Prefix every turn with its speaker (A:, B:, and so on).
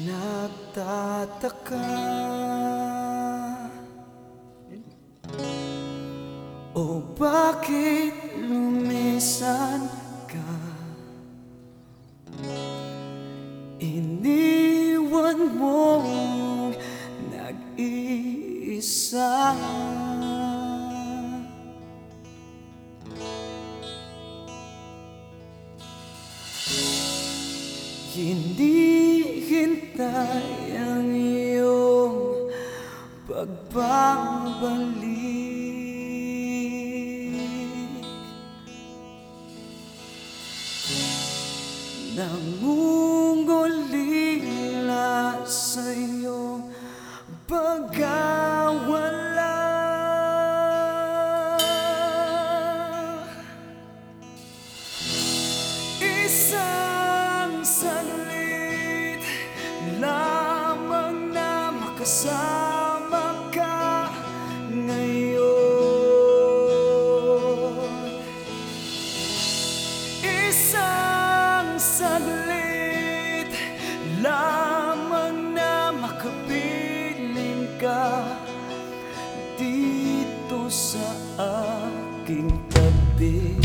A: Nagtataka O bakit lumisan ka? Iniwan mong nag-iisa. Hindi hintay ang iyong pagbabalik. Nangungulila sa iyong pagkawala kasama ka ngayon. Isang saglit lamang na makapiling ka Dito sa aking tabi.